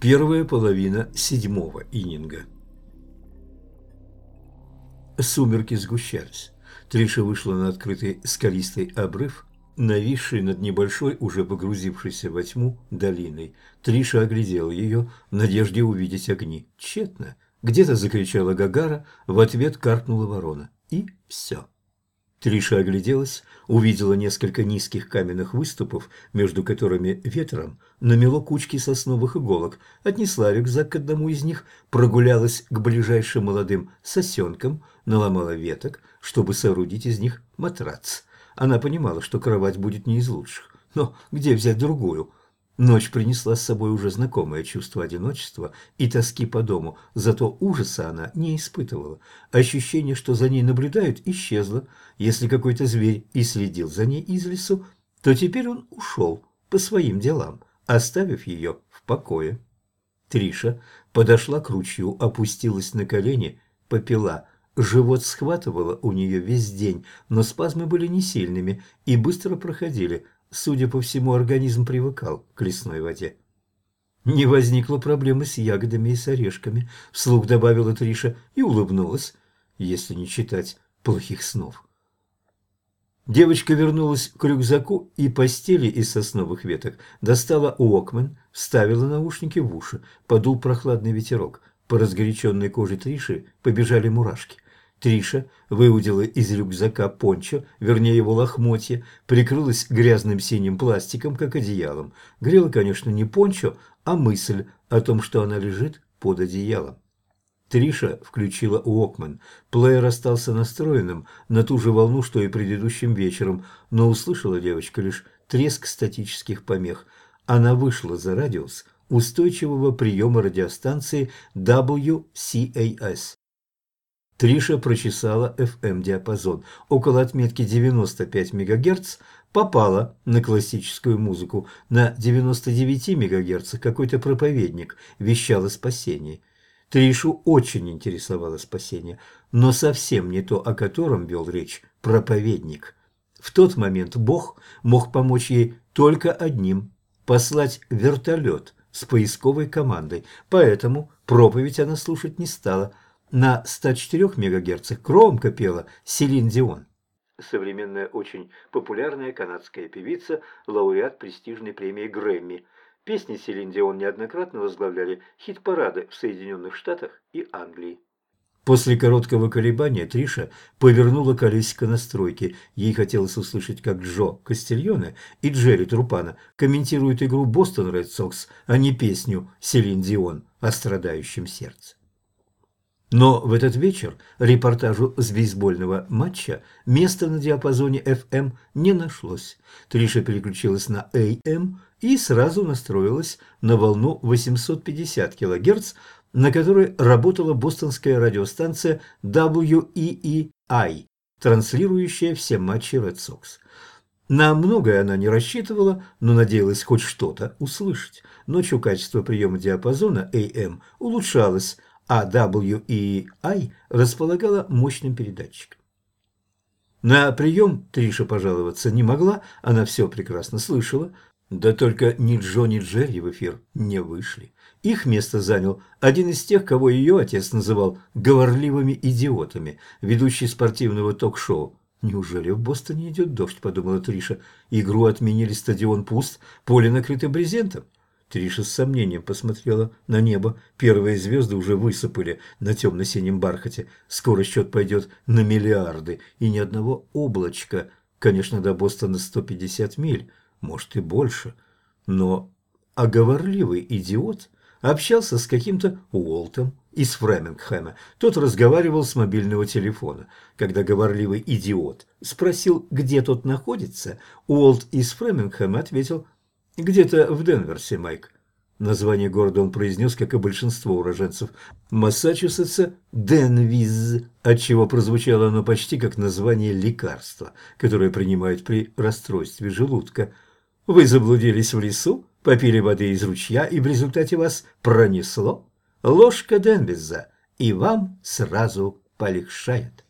Первая половина седьмого ининга. Сумерки сгущались. Триша вышла на открытый скалистый обрыв, нависший над небольшой, уже погрузившейся во тьму, долиной. Триша оглядела ее в надежде увидеть огни. Тщетно. Где-то закричала Гагара, в ответ каркнула ворона. И все. Триша огляделась, увидела несколько низких каменных выступов, между которыми ветром намело кучки сосновых иголок, отнесла рюкзак к одному из них, прогулялась к ближайшим молодым сосенкам, наломала веток, чтобы соорудить из них матрац. Она понимала, что кровать будет не из лучших, но где взять другую – Ночь принесла с собой уже знакомое чувство одиночества и тоски по дому, зато ужаса она не испытывала. Ощущение, что за ней наблюдают, исчезло. Если какой-то зверь и следил за ней из лесу, то теперь он ушел по своим делам, оставив ее в покое. Триша подошла к ручью, опустилась на колени, попила. Живот схватывало у нее весь день, но спазмы были не сильными и быстро проходили – Судя по всему, организм привыкал к лесной воде. Не возникло проблемы с ягодами и с орешками, вслух добавила Триша и улыбнулась, если не читать плохих снов. Девочка вернулась к рюкзаку и постели из сосновых веток, достала Уокмен, вставила наушники в уши, подул прохладный ветерок. По разгоряченной коже Триши побежали мурашки – Триша выудила из рюкзака пончо, вернее его лохмотья, прикрылась грязным синим пластиком, как одеялом. Грела, конечно, не пончо, а мысль о том, что она лежит под одеялом. Триша включила Уокман. Плеер остался настроенным на ту же волну, что и предыдущим вечером, но услышала девочка лишь треск статических помех. Она вышла за радиус устойчивого приема радиостанции WCAS. Триша прочесала FM-диапазон. Около отметки 95 МГц попала на классическую музыку. На 99 МГц какой-то проповедник вещал о спасении. Тришу очень интересовало спасение, но совсем не то, о котором вел речь проповедник. В тот момент Бог мог помочь ей только одним – послать вертолет с поисковой командой, поэтому проповедь она слушать не стала – на 104 МГц громко пела Селин Дион. Современная очень популярная канадская певица, лауреат престижной премии Грэмми. Песни Селин Дион неоднократно возглавляли хит-парады в Соединенных Штатах и Англии. После короткого колебания Триша повернула колесико настройки. Ей хотелось услышать, как Джо Кастильоне и Джерри Трупана комментируют игру Бостон Ред Сокс, а не песню Селин Дион о страдающем сердце. Но в этот вечер репортажу с бейсбольного матча места на диапазоне FM не нашлось. Триша переключилась на AM и сразу настроилась на волну 850 кГц, на которой работала бостонская радиостанция WEEI, транслирующая все матчи Red Sox. На многое она не рассчитывала, но надеялась хоть что-то услышать. Ночью качество приема диапазона AM улучшалось – а WEI располагала мощным передатчиком. На прием Триша пожаловаться не могла, она все прекрасно слышала, да только ни Джо, ни Джерри в эфир не вышли. Их место занял один из тех, кого ее отец называл «говорливыми идиотами», ведущий спортивного ток-шоу. «Неужели в Бостоне идет дождь?» – подумала Триша. «Игру отменили, стадион пуст, поле накрыто брезентом». Триша с сомнением посмотрела на небо. Первые звезды уже высыпали на темно-синем бархате. Скоро счет пойдет на миллиарды. И ни одного облачка. Конечно, до Бостона 150 миль, может и больше. Но оговорливый идиот общался с каким-то Уолтом из Фремингхэма. Тот разговаривал с мобильного телефона. Когда говорливый идиот спросил, где тот находится, Уолт из Фремингхэма ответил – «Где-то в Денверсе, Майк». Название города он произнес, как и большинство уроженцев Массачусетса, Денвиз, отчего прозвучало оно почти как название лекарства, которое принимают при расстройстве желудка. Вы заблудились в лесу, попили воды из ручья, и в результате вас пронесло. Ложка Денвиза, и вам сразу полегшает.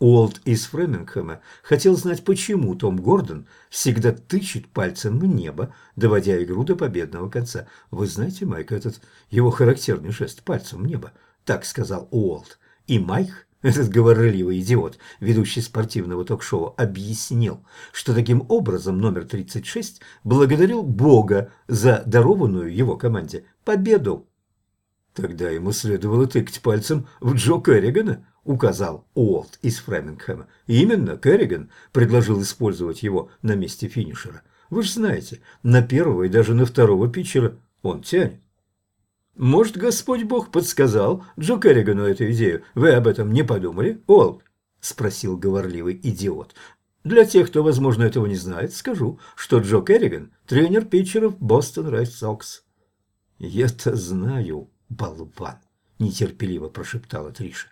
Уолт из Фремингхэма хотел знать, почему Том Гордон всегда тычет пальцем в небо, доводя игру до победного конца. Вы знаете, Майк, этот его характерный жест пальцем в небо, так сказал Уолт. И Майк, этот говорливый идиот, ведущий спортивного ток-шоу, объяснил, что таким образом номер 36 благодарил Бога за дарованную его команде победу. Тогда ему следовало тыкать пальцем в Джо Керригана, указал Уолт из Фремингхэма. Именно Керриган предложил использовать его на месте финишера. Вы же знаете, на первого и даже на второго питчера он тянет. Может, Господь Бог подсказал Джо Керригану эту идею? Вы об этом не подумали, Уолт? Спросил говорливый идиот. Для тех, кто, возможно, этого не знает, скажу, что Джо Керриган – тренер питчеров Бостон Ред Сокс. «Я-то знаю, болван!» – нетерпеливо прошептала Триша.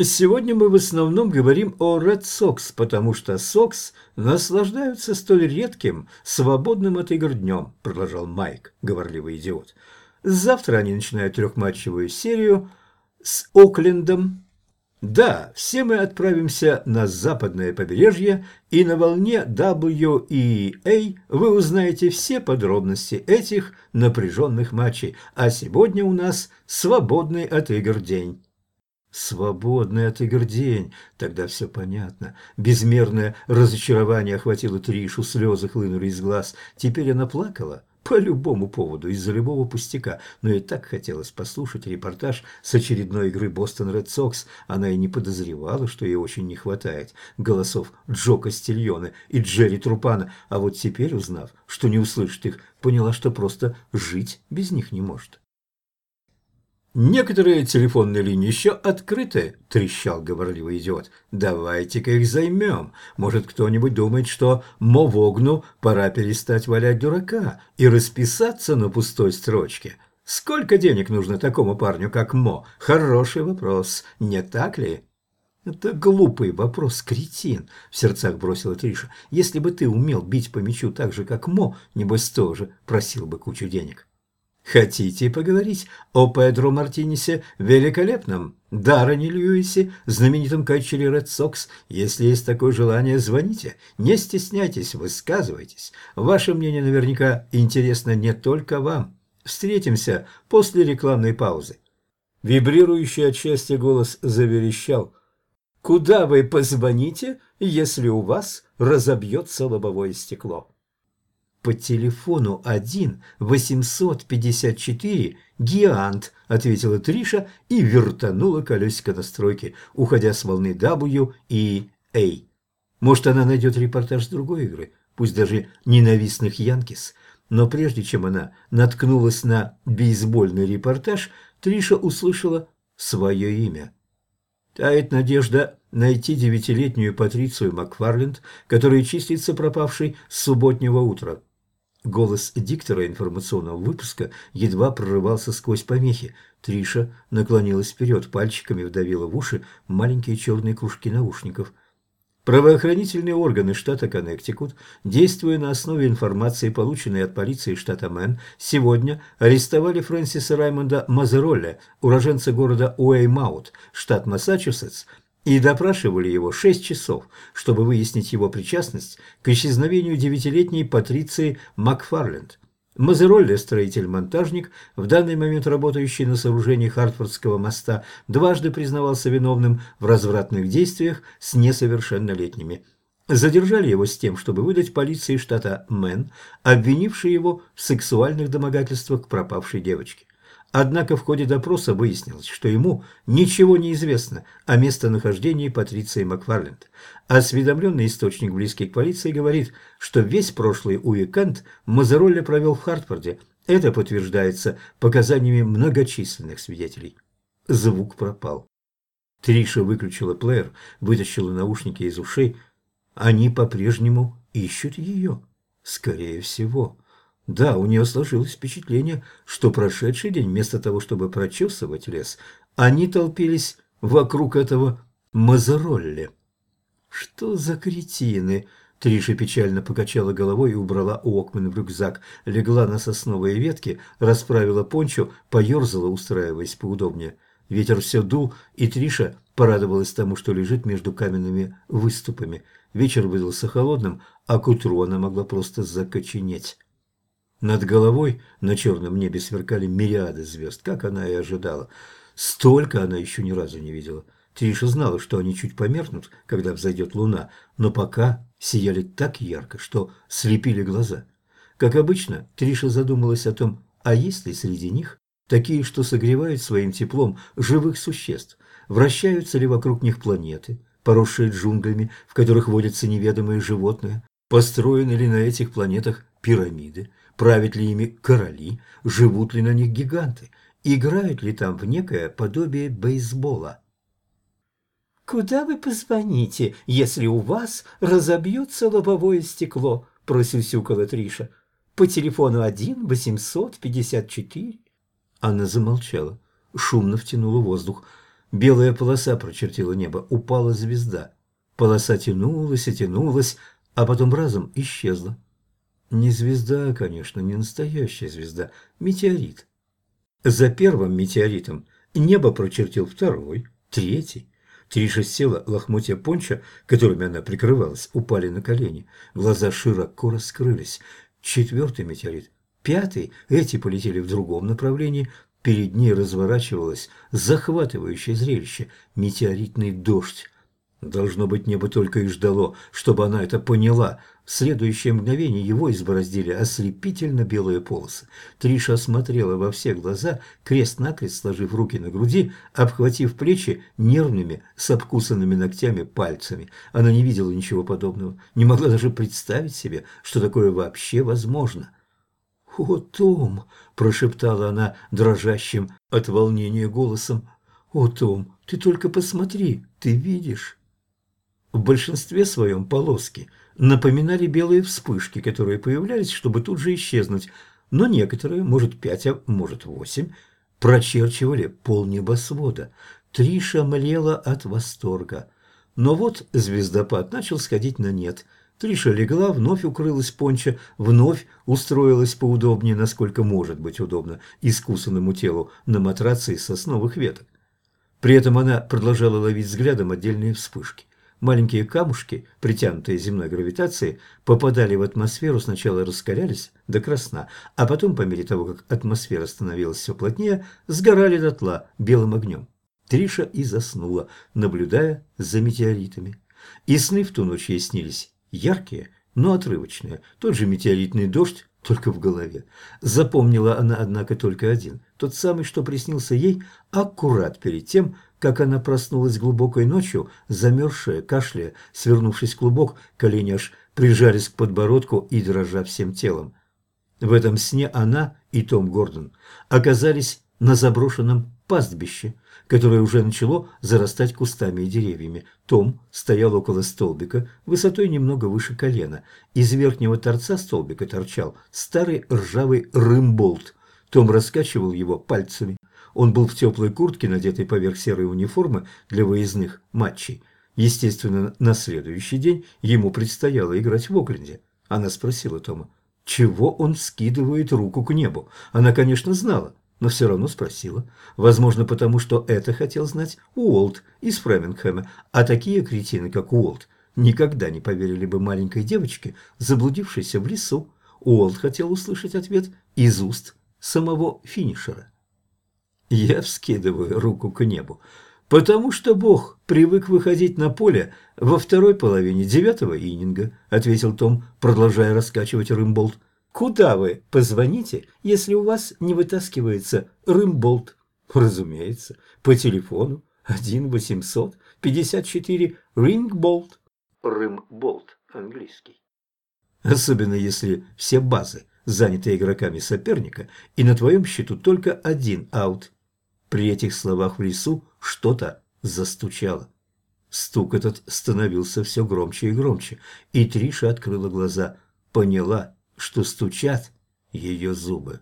Сегодня мы в основном говорим о Red Sox, потому что Sox наслаждаются столь редким, свободным от игр днем, продолжал Майк, говорливый идиот. Завтра они начинают трехматчевую серию с Оклендом. Да, все мы отправимся на западное побережье, и на волне WEA вы узнаете все подробности этих напряженных матчей, а сегодня у нас свободный от игр день. Свободный от игр день. Тогда все понятно. Безмерное разочарование охватило Тришу, слезы хлынули из глаз. Теперь она плакала по любому поводу, из-за любого пустяка. Но и так хотелось послушать репортаж с очередной игры Бостон Ред Сокс. Она и не подозревала, что ей очень не хватает голосов Джо Кастильона и Джерри Трупана. А вот теперь, узнав, что не услышит их, поняла, что просто жить без них не может. «Некоторые телефонные линии еще открыты», – трещал говорливый идиот. «Давайте-ка их займем. Может, кто-нибудь думает, что Мовогну пора перестать валять дурака и расписаться на пустой строчке. Сколько денег нужно такому парню, как Мо? Хороший вопрос, не так ли?» «Это глупый вопрос, кретин», – в сердцах бросила Триша. «Если бы ты умел бить по мячу так же, как Мо, небось тоже просил бы кучу денег». Хотите поговорить о Педро Мартинесе великолепном, Даррене Льюисе, знаменитом качере Ред Сокс? Если есть такое желание, звоните. Не стесняйтесь, высказывайтесь. Ваше мнение наверняка интересно не только вам. Встретимся после рекламной паузы. Вибрирующий от счастья голос заверещал. «Куда вы позвоните, если у вас разобьется лобовое стекло?» По телефону 1 854 «Гиант», – ответила Триша и вертанула колесико настройки, уходя с волны W и A. Может, она найдет репортаж другой игры, пусть даже ненавистных Янкис. Но прежде чем она наткнулась на бейсбольный репортаж, Триша услышала свое имя. Тает надежда найти девятилетнюю Патрицию Макфарленд, которая числится пропавшей с субботнего утра. Голос диктора информационного выпуска едва прорывался сквозь помехи. Триша наклонилась вперед, пальчиками вдавила в уши маленькие черные кружки наушников. Правоохранительные органы штата Коннектикут, действуя на основе информации, полученной от полиции штата Мэн, сегодня арестовали Фрэнсиса Раймонда Мазеролля, уроженца города Уэймаут, штат Массачусетс, и допрашивали его шесть часов, чтобы выяснить его причастность к исчезновению девятилетней Патриции Макфарленд. Мазеролли, строитель-монтажник, в данный момент работающий на сооружении Хартфордского моста, дважды признавался виновным в развратных действиях с несовершеннолетними. Задержали его с тем, чтобы выдать полиции штата Мэн, обвинившей его в сексуальных домогательствах к пропавшей девочке. Однако в ходе допроса выяснилось, что ему ничего не известно о местонахождении Патриции Макфарленд. Осведомленный источник, близкий к полиции, говорит, что весь прошлый уикенд Мазеролли провел в Хартфорде. Это подтверждается показаниями многочисленных свидетелей. Звук пропал. Триша выключила плеер, вытащила наушники из ушей. Они по-прежнему ищут ее. Скорее всего. Да, у нее сложилось впечатление, что прошедший день, вместо того, чтобы прочесывать лес, они толпились вокруг этого Мазаролли. Что за кретины? Триша печально покачала головой и убрала Уокмен в рюкзак, легла на сосновые ветки, расправила пончо, поерзала, устраиваясь поудобнее. Ветер все дул, и Триша порадовалась тому, что лежит между каменными выступами. Вечер выдался холодным, а к утру она могла просто закоченеть. Над головой на черном небе сверкали мириады звезд, как она и ожидала. Столько она еще ни разу не видела. Триша знала, что они чуть померкнут, когда взойдет луна, но пока сияли так ярко, что слепили глаза. Как обычно, Триша задумалась о том, а есть ли среди них такие, что согревают своим теплом живых существ, вращаются ли вокруг них планеты, поросшие джунглями, в которых водятся неведомые животные, построены ли на этих планетах пирамиды, правят ли ими короли, живут ли на них гиганты, играют ли там в некое подобие бейсбола. «Куда вы позвоните, если у вас разобьется лобовое стекло?» – просюсюкала Триша. «По телефону один восемьсот пятьдесят четыре». Она замолчала, шумно втянула воздух. Белая полоса прочертила небо, упала звезда. Полоса тянулась и тянулась, а потом разом исчезла. Не звезда, конечно, не настоящая звезда, метеорит. За первым метеоритом небо прочертил второй, третий. Триша села, лохмотья понча, которыми она прикрывалась, упали на колени. Глаза широко раскрылись. Четвертый метеорит, пятый, эти полетели в другом направлении. Перед ней разворачивалось захватывающее зрелище – метеоритный дождь. Должно быть, небо только и ждало, чтобы она это поняла. В следующее мгновение его избороздили ослепительно белые полосы. Триша осмотрела во все глаза, крест-накрест сложив руки на груди, обхватив плечи нервными, с обкусанными ногтями пальцами. Она не видела ничего подобного, не могла даже представить себе, что такое вообще возможно. «О, Том!» – прошептала она дрожащим от волнения голосом. «О, Том, ты только посмотри, ты видишь?» В большинстве своем полоски напоминали белые вспышки, которые появлялись, чтобы тут же исчезнуть, но некоторые, может пять, а может восемь, прочерчивали пол небосвода. Триша млела от восторга. Но вот звездопад начал сходить на нет. Триша легла, вновь укрылась понча, вновь устроилась поудобнее, насколько может быть удобно искусанному телу на матраце из сосновых веток. При этом она продолжала ловить взглядом отдельные вспышки. Маленькие камушки, притянутые земной гравитацией, попадали в атмосферу, сначала раскалялись до красна, а потом, по мере того, как атмосфера становилась все плотнее, сгорали дотла белым огнем. Триша и заснула, наблюдая за метеоритами. И сны в ту ночь ей снились яркие, но отрывочные. Тот же метеоритный дождь, только в голове. Запомнила она, однако, только один. Тот самый, что приснился ей аккурат перед тем, как она проснулась глубокой ночью, замерзшая, кашляя, свернувшись клубок, колени аж прижались к подбородку и дрожа всем телом. В этом сне она и Том Гордон оказались на заброшенном пастбище, которое уже начало зарастать кустами и деревьями. Том стоял около столбика, высотой немного выше колена. Из верхнего торца столбика торчал старый ржавый рымболт. Том раскачивал его пальцами. Он был в теплой куртке, надетой поверх серой униформы для выездных матчей. Естественно, на следующий день ему предстояло играть в Окленде. Она спросила Тома, чего он скидывает руку к небу. Она, конечно, знала, но все равно спросила. Возможно, потому что это хотел знать Уолт из Фремингхэма, а такие кретины, как Уолт, никогда не поверили бы маленькой девочке, заблудившейся в лесу. Уолт хотел услышать ответ из уст самого финишера. Я вскидываю руку к небу, потому что Бог привык выходить на поле во второй половине девятого ининга, ответил Том, продолжая раскачивать рымболт. Куда вы позвоните, если у вас не вытаскивается рымболт? Разумеется, по телефону 1 800 54 рингболт. Рымболт английский. Особенно если все базы заняты игроками соперника, и на твоем счету только один аут при этих словах в лесу что-то застучало. Стук этот становился все громче и громче, и Триша открыла глаза, поняла, что стучат ее зубы.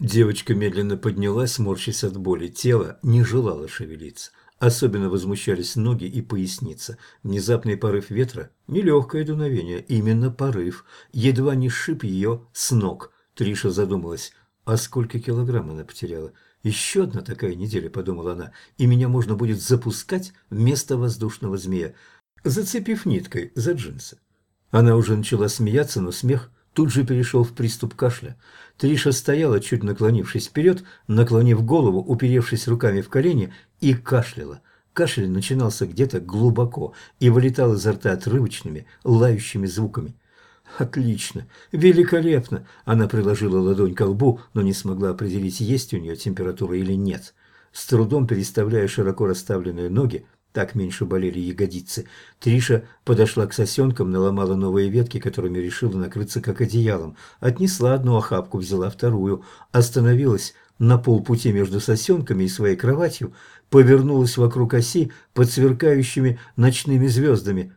Девочка медленно поднялась, морщась от боли. Тело не желало шевелиться. Особенно возмущались ноги и поясница. Внезапный порыв ветра, нелегкое дуновение, именно порыв, едва не сшиб ее с ног. Триша задумалась, а сколько килограмм она потеряла? Еще одна такая неделя, подумала она, и меня можно будет запускать вместо воздушного змея, зацепив ниткой за джинсы. Она уже начала смеяться, но смех тут же перешел в приступ кашля. Триша стояла, чуть наклонившись вперед, наклонив голову, уперевшись руками в колени, и кашляла. Кашель начинался где-то глубоко и вылетал изо рта отрывочными, лающими звуками. Отлично, великолепно. Она приложила ладонь к лбу, но не смогла определить, есть у нее температура или нет. С трудом переставляя широко расставленные ноги, так меньше болели ягодицы, Триша подошла к сосенкам, наломала новые ветки, которыми решила накрыться как одеялом, отнесла одну охапку, взяла вторую, остановилась на полпути между сосенками и своей кроватью, повернулась вокруг оси под сверкающими ночными звездами.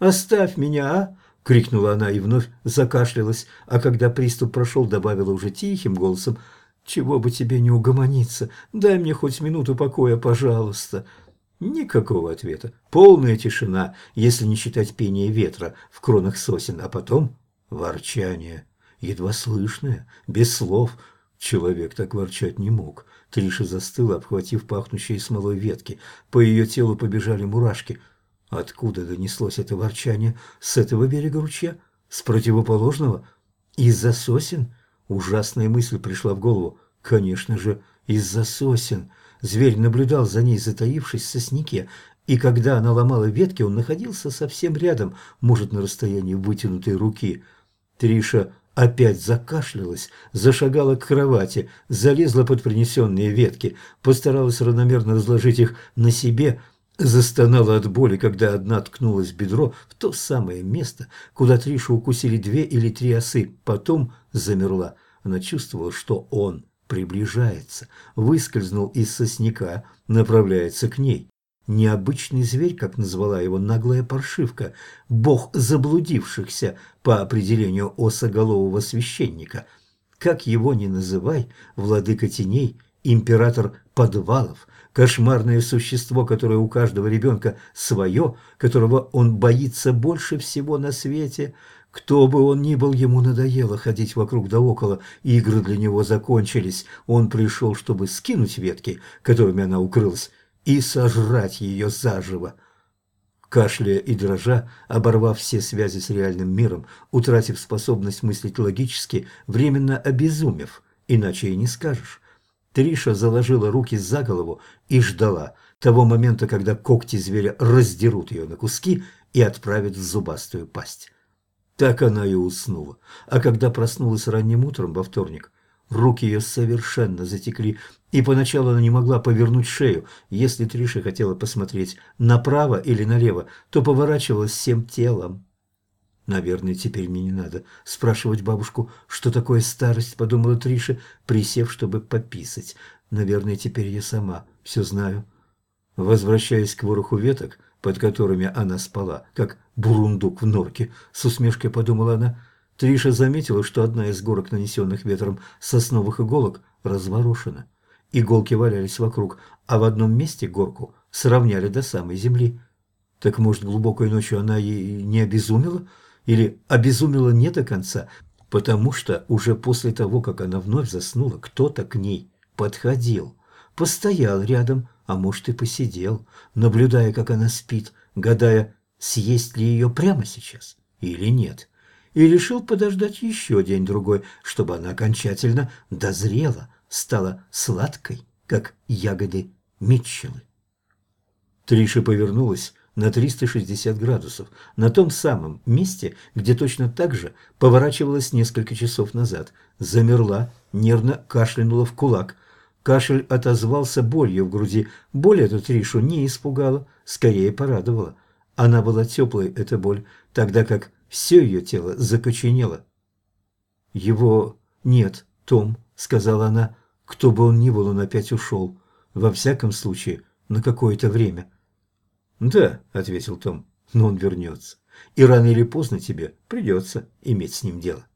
«Оставь меня, а!» – крикнула она и вновь закашлялась, а когда приступ прошел, добавила уже тихим голосом «Чего бы тебе не угомониться? Дай мне хоть минуту покоя, пожалуйста». Никакого ответа. Полная тишина, если не считать пение ветра в кронах сосен, а потом ворчание, едва слышное, без слов. Человек так ворчать не мог. Триша застыла, обхватив пахнущие смолой ветки. По ее телу побежали мурашки – Откуда донеслось это ворчание? С этого берега ручья? С противоположного? Из-за сосен? Ужасная мысль пришла в голову. Конечно же, из-за сосен. Зверь наблюдал за ней, затаившись в сосняке, и когда она ломала ветки, он находился совсем рядом, может, на расстоянии вытянутой руки. Триша опять закашлялась, зашагала к кровати, залезла под принесенные ветки, постаралась равномерно разложить их на себе, Застонала от боли, когда одна ткнулась в бедро в то самое место, куда Тришу укусили две или три осы. Потом замерла. Она чувствовала, что он приближается, выскользнул из сосняка, направляется к ней. Необычный зверь, как назвала его наглая паршивка, бог заблудившихся по определению осоголового священника. Как его ни называй, владыка теней, император подвалов, кошмарное существо, которое у каждого ребенка свое, которого он боится больше всего на свете. Кто бы он ни был, ему надоело ходить вокруг да около, игры для него закончились. Он пришел, чтобы скинуть ветки, которыми она укрылась, и сожрать ее заживо. Кашляя и дрожа, оборвав все связи с реальным миром, утратив способность мыслить логически, временно обезумев, иначе и не скажешь. Триша заложила руки за голову и ждала того момента, когда когти зверя раздерут ее на куски и отправят в зубастую пасть. Так она и уснула. А когда проснулась ранним утром во вторник, руки ее совершенно затекли, и поначалу она не могла повернуть шею. Если Триша хотела посмотреть направо или налево, то поворачивалась всем телом. Наверное, теперь мне не надо спрашивать бабушку, что такое старость, подумала Триша, присев, чтобы пописать. Наверное, теперь я сама все знаю. Возвращаясь к вороху веток, под которыми она спала, как бурундук в норке, с усмешкой подумала она, Триша заметила, что одна из горок, нанесенных ветром сосновых иголок, разворошена. Иголки валялись вокруг, а в одном месте горку сравняли до самой земли. Так, может, глубокой ночью она и не обезумела? Или обезумела не до конца, потому что уже после того, как она вновь заснула, кто-то к ней подходил, постоял рядом, а может и посидел, наблюдая, как она спит, гадая, съесть ли ее прямо сейчас или нет, и решил подождать еще день-другой, чтобы она окончательно дозрела, стала сладкой, как ягоды Митчеллы. Триша повернулась на 360 градусов, на том самом месте, где точно так же поворачивалась несколько часов назад. Замерла, нервно кашлянула в кулак. Кашель отозвался болью в груди. Боль эту Тришу не испугала, скорее порадовала. Она была теплой, эта боль, тогда как все ее тело закоченело. «Его нет, Том», — сказала она. «Кто бы он ни был, он опять ушел. Во всяком случае, на какое-то время». «Да», — ответил Том, — «но он вернется, и рано или поздно тебе придется иметь с ним дело».